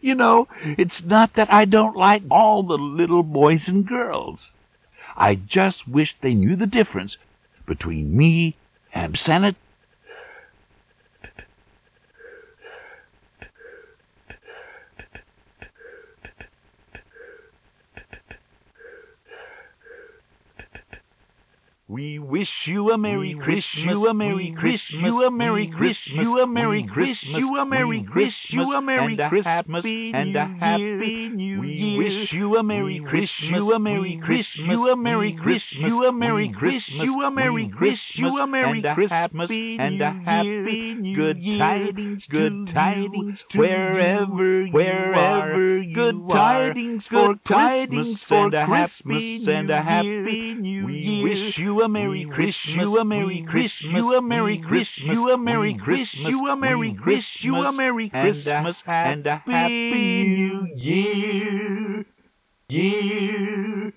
You know, it's not that I don't like all the little boys and girls. I just wish they knew the difference between me and Santa We wish you a Merry Christmas. You a Merry Christmas. You a Merry Christmas. You a Merry Christmas. You a Merry Christmas. You a Merry Christmas and a Happy New Year. We wish you a Merry Christmas. You a Merry Christmas. You a Merry Christmas. You a Merry Christmas. You a Merry Christmas. You a Merry Christmas and a Happy New Year. Good tidings. Good tidings. Wherever wherever good tidings for tidings for Christmas and a Happy New Year. We wish you a Merry Christmas, you a Merry Christmas, you a Merry Christmas, you a Merry Christmas, you a Merry Christmas, you a Merry Christmas, and a Happy New Year. Year.